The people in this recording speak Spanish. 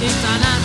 están